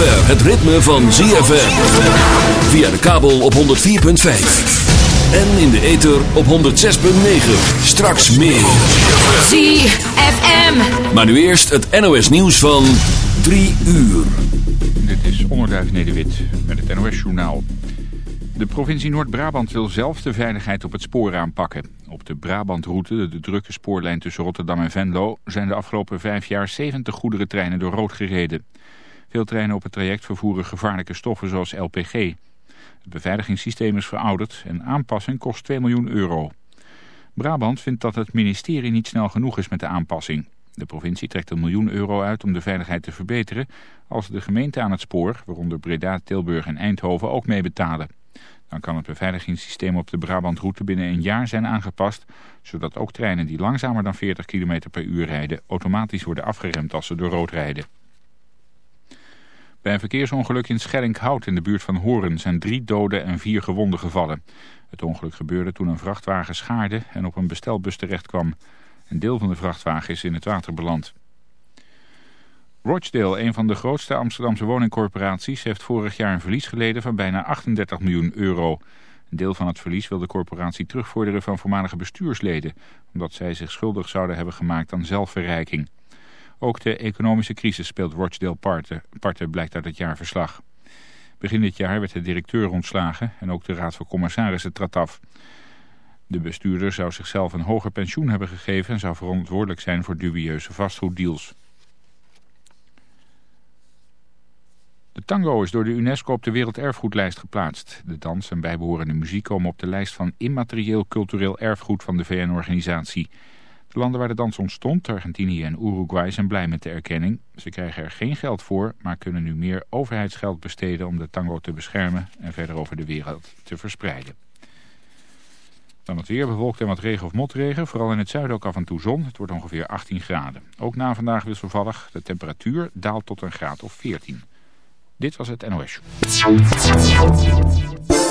Zover het ritme van ZFM. Via de kabel op 104.5. En in de ether op 106.9. Straks meer. ZFM. Maar nu eerst het NOS nieuws van 3 uur. Dit is Onderduif Nederwit met het NOS-journaal. De provincie Noord-Brabant wil zelf de veiligheid op het spoor aanpakken. Op de Brabantroute, de drukke spoorlijn tussen Rotterdam en Venlo... zijn de afgelopen vijf jaar 70 goederentreinen door rood gereden. Veel treinen op het traject vervoeren gevaarlijke stoffen zoals LPG. Het beveiligingssysteem is verouderd en aanpassing kost 2 miljoen euro. Brabant vindt dat het ministerie niet snel genoeg is met de aanpassing. De provincie trekt een miljoen euro uit om de veiligheid te verbeteren... als de gemeente aan het spoor, waaronder Breda, Tilburg en Eindhoven, ook meebetalen. Dan kan het beveiligingssysteem op de Brabantroute binnen een jaar zijn aangepast... zodat ook treinen die langzamer dan 40 km per uur rijden... automatisch worden afgeremd als ze door rood rijden. Bij een verkeersongeluk in Schellinghout in de buurt van Horen zijn drie doden en vier gewonden gevallen. Het ongeluk gebeurde toen een vrachtwagen schaarde en op een bestelbus terecht kwam. Een deel van de vrachtwagen is in het water beland. Rochdale, een van de grootste Amsterdamse woningcorporaties, heeft vorig jaar een verlies geleden van bijna 38 miljoen euro. Een deel van het verlies wil de corporatie terugvorderen van voormalige bestuursleden, omdat zij zich schuldig zouden hebben gemaakt aan zelfverrijking. Ook de economische crisis speelt Rochdale parten, blijkt uit het jaarverslag. Begin dit jaar werd de directeur ontslagen en ook de raad van commissarissen trad af. De bestuurder zou zichzelf een hoger pensioen hebben gegeven en zou verantwoordelijk zijn voor dubieuze vastgoeddeals. De tango is door de UNESCO op de werelderfgoedlijst geplaatst. De dans en bijbehorende muziek komen op de lijst van immaterieel cultureel erfgoed van de VN-organisatie. De landen waar de dans ontstond, Argentinië en Uruguay, zijn blij met de erkenning. Ze krijgen er geen geld voor, maar kunnen nu meer overheidsgeld besteden om de tango te beschermen en verder over de wereld te verspreiden. Dan het weer bewolkt en wat regen of motregen. Vooral in het zuiden ook af en toe zon. Het wordt ongeveer 18 graden. Ook na vandaag wisselvallig. De temperatuur daalt tot een graad of 14. Dit was het NOS.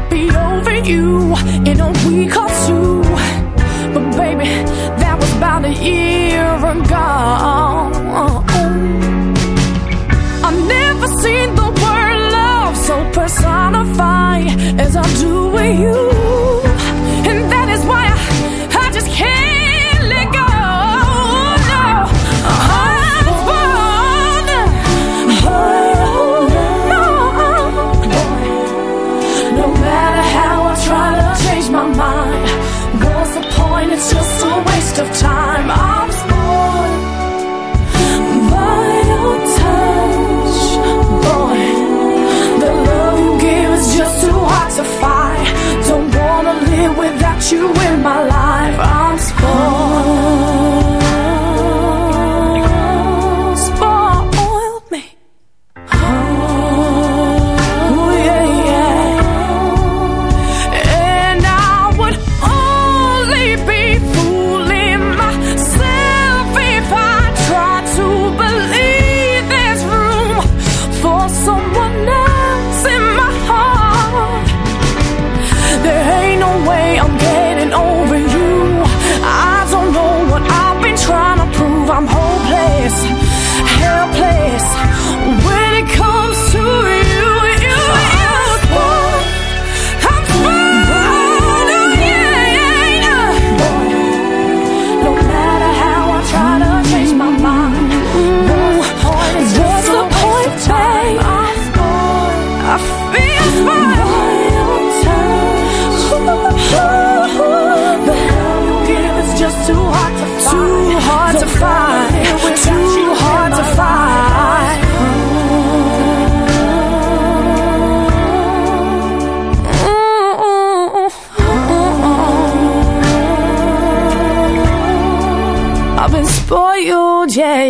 I'd be over you in a week or two. But baby, that was about a year ago. I've never seen the word love so personified as I do with you. you in my life. onde é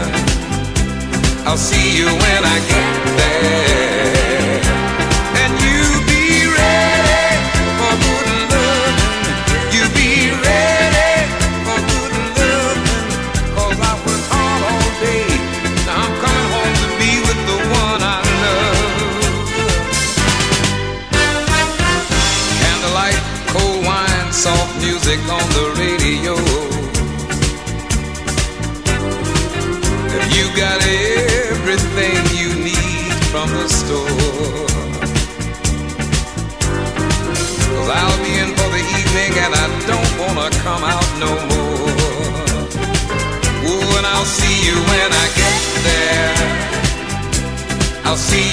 I'll see you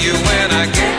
you when I get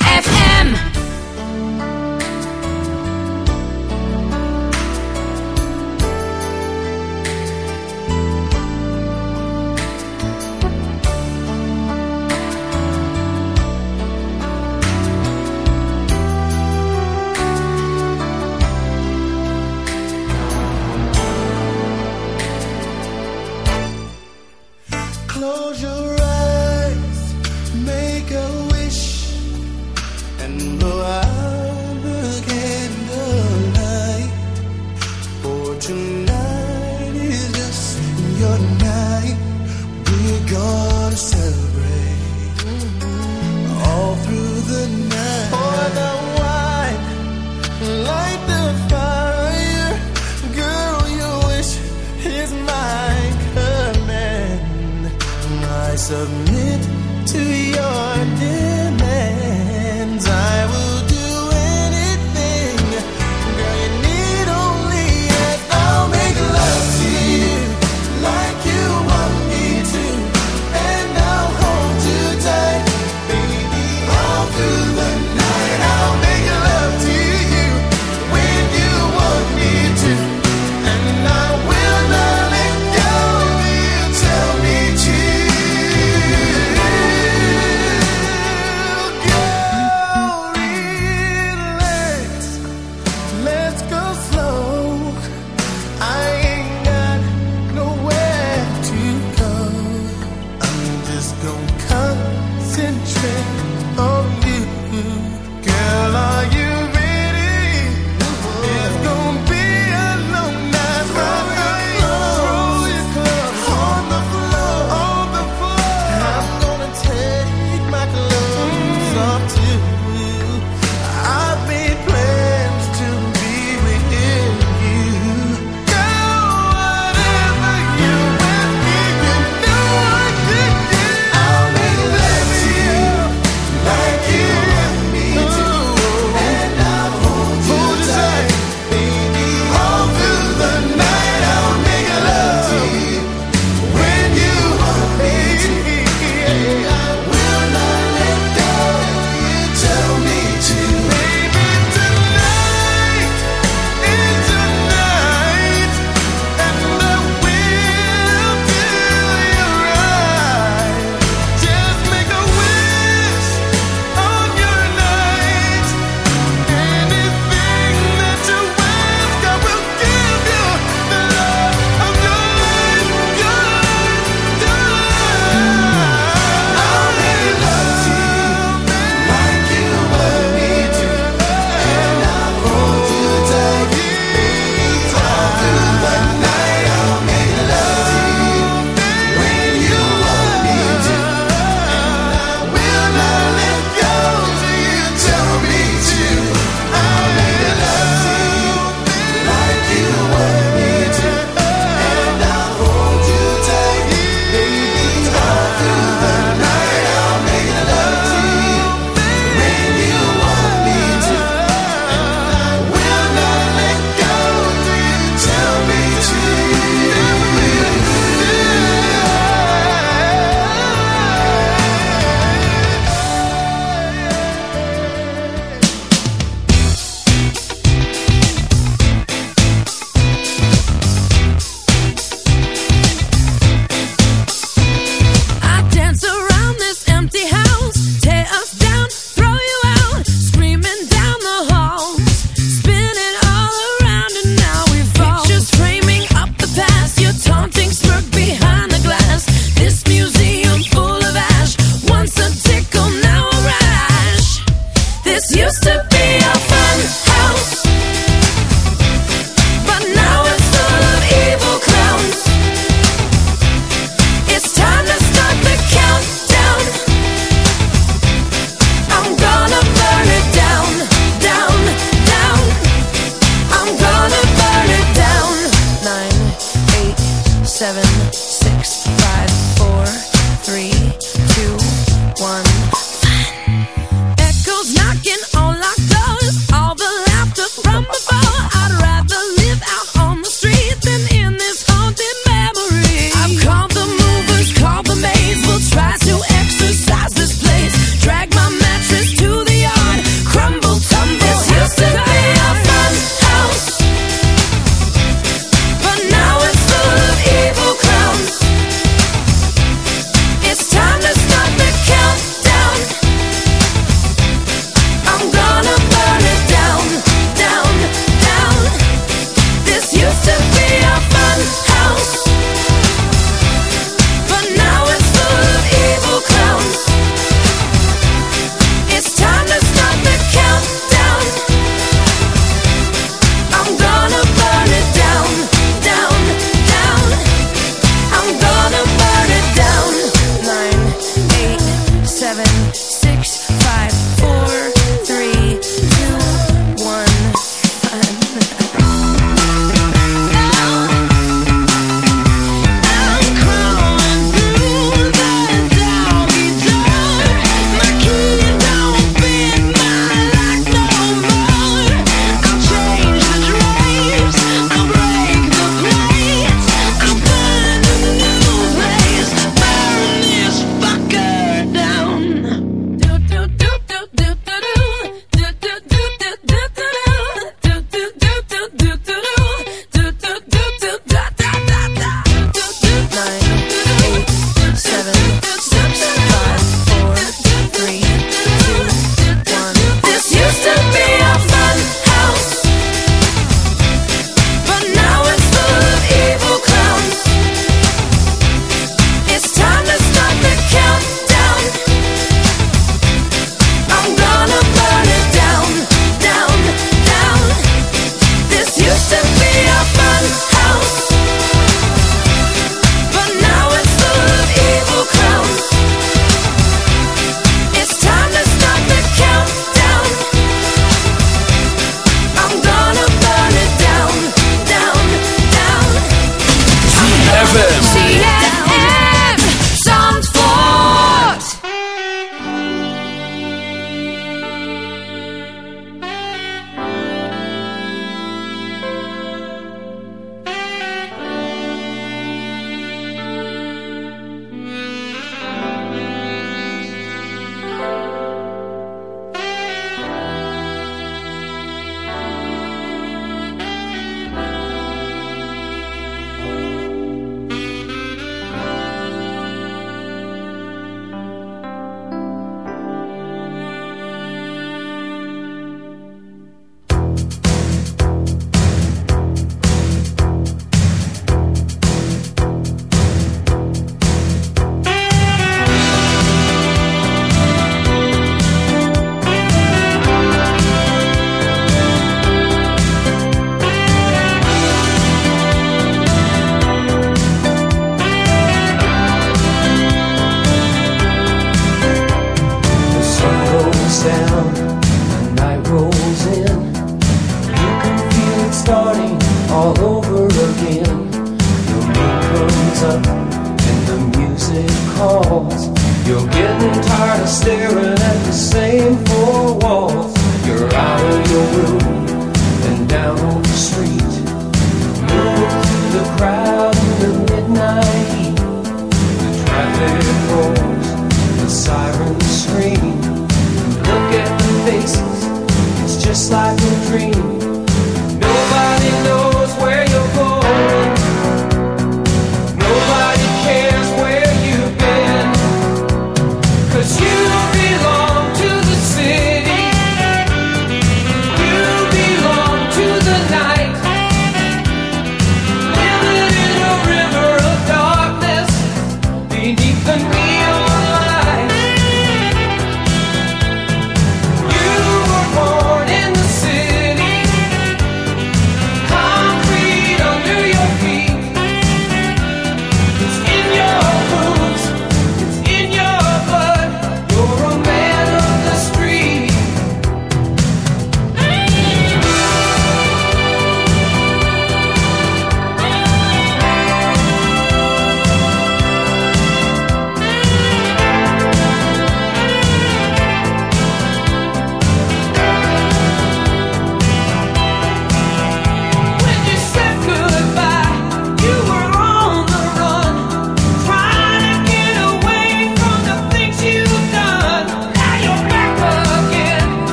be a fun.